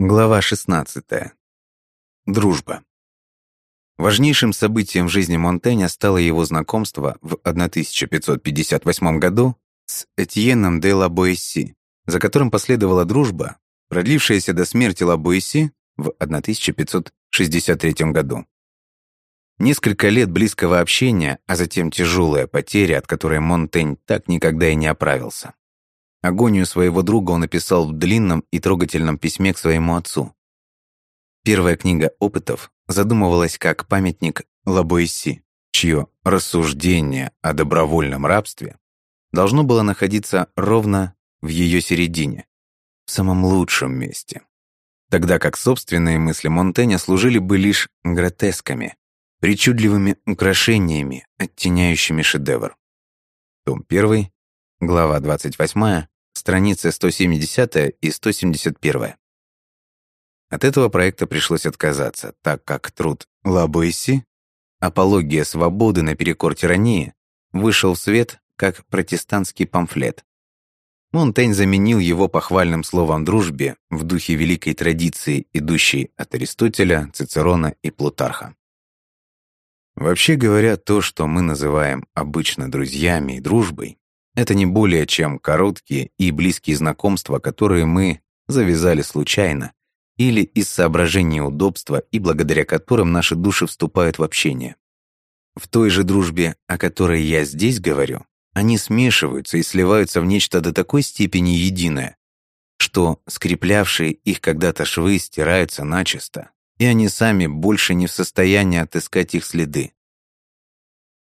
Глава 16. Дружба. Важнейшим событием в жизни Монтэня стало его знакомство в 1558 году с Этьеном де ла Боэсси, за которым последовала дружба, продлившаяся до смерти ла Боэсси в 1563 году. Несколько лет близкого общения, а затем тяжелая потеря, от которой Монтень так никогда и не оправился. Агонию своего друга он написал в длинном и трогательном письме к своему отцу. Первая книга опытов задумывалась как памятник Лабоиси, чье рассуждение о добровольном рабстве должно было находиться ровно в ее середине, в самом лучшем месте. Тогда как собственные мысли Монтэня служили бы лишь гротесками, причудливыми украшениями, оттеняющими шедевр. Том 1, Глава 28, страницы 170 и 171. От этого проекта пришлось отказаться, так как труд Лабойси «Апология свободы наперекор тирании» вышел в свет как протестантский памфлет. Монтень заменил его похвальным словом «дружбе» в духе великой традиции, идущей от Аристотеля, Цицерона и Плутарха. Вообще говоря, то, что мы называем обычно друзьями и дружбой, это не более чем короткие и близкие знакомства, которые мы завязали случайно или из соображений удобства и благодаря которым наши души вступают в общение. В той же дружбе, о которой я здесь говорю, они смешиваются и сливаются в нечто до такой степени единое, что скреплявшие их когда-то швы стираются начисто, и они сами больше не в состоянии отыскать их следы.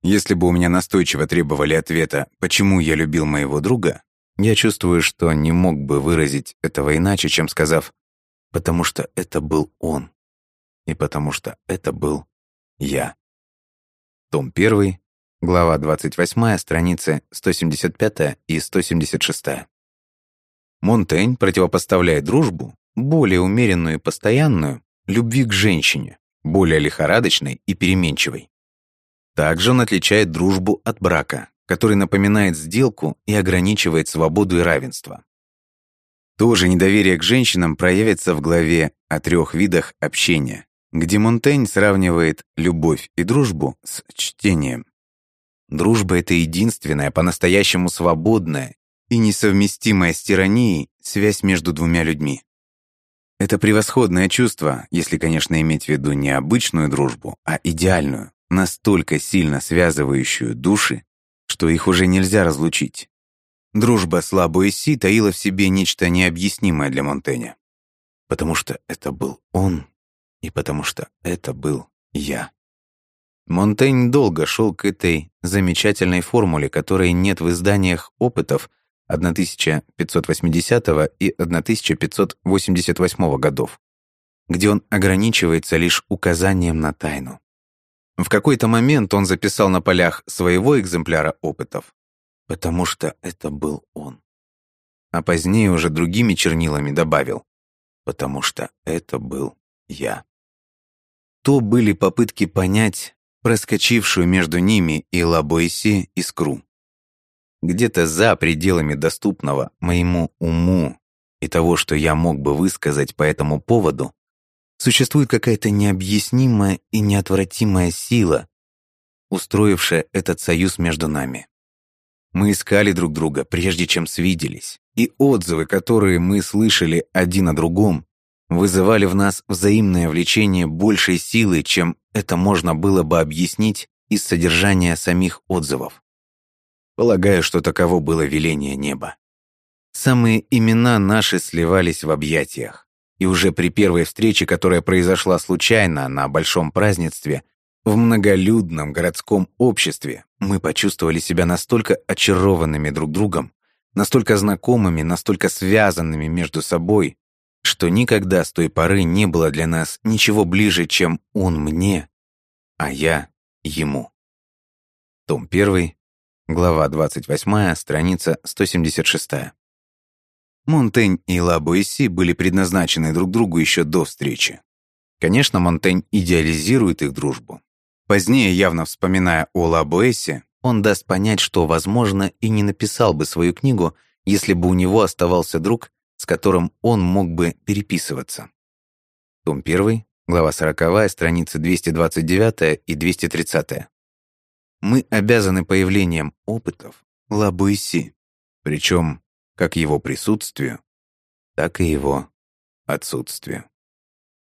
Если бы у меня настойчиво требовали ответа, почему я любил моего друга, я чувствую, что не мог бы выразить этого иначе, чем сказав «потому что это был он» и «потому что это был я». Том 1, глава 28, страницы 175 и 176. Монтень противопоставляет дружбу, более умеренную и постоянную, любви к женщине, более лихорадочной и переменчивой. Также он отличает дружбу от брака, который напоминает сделку и ограничивает свободу и равенство. Тоже недоверие к женщинам проявится в главе о трех видах общения, где Монтень сравнивает любовь и дружбу с чтением. Дружба — это единственная, по-настоящему свободная и несовместимая с тиранией связь между двумя людьми. Это превосходное чувство, если, конечно, иметь в виду не обычную дружбу, а идеальную, настолько сильно связывающую души, что их уже нельзя разлучить. Дружба с Лабуэсси таила в себе нечто необъяснимое для Монтэня. Потому что это был он, и потому что это был я. Монтень долго шел к этой замечательной формуле, которой нет в изданиях опытов 1580 и 1588 годов, где он ограничивается лишь указанием на тайну. В какой-то момент он записал на полях своего экземпляра опытов, потому что это был он. А позднее уже другими чернилами добавил, потому что это был я. То были попытки понять проскочившую между ними и Лабойси искру. Где-то за пределами доступного моему уму и того, что я мог бы высказать по этому поводу, Существует какая-то необъяснимая и неотвратимая сила, устроившая этот союз между нами. Мы искали друг друга, прежде чем свиделись, и отзывы, которые мы слышали один о другом, вызывали в нас взаимное влечение большей силы, чем это можно было бы объяснить из содержания самих отзывов. Полагаю, что таково было веление неба. Самые имена наши сливались в объятиях. И уже при первой встрече, которая произошла случайно на большом празднестве, в многолюдном городском обществе, мы почувствовали себя настолько очарованными друг другом, настолько знакомыми, настолько связанными между собой, что никогда с той поры не было для нас ничего ближе, чем он мне, а я ему. Том 1, глава 28, страница 176. Монтень и Ла Буэсси были предназначены друг другу еще до встречи. Конечно, Монтень идеализирует их дружбу. Позднее, явно вспоминая о Ла Буэссе, он даст понять, что, возможно, и не написал бы свою книгу, если бы у него оставался друг, с которым он мог бы переписываться. Том 1, глава 40, страницы 229 и 230. Мы обязаны появлением опытов Лабуиси, причем как его присутствию, так и его отсутствию.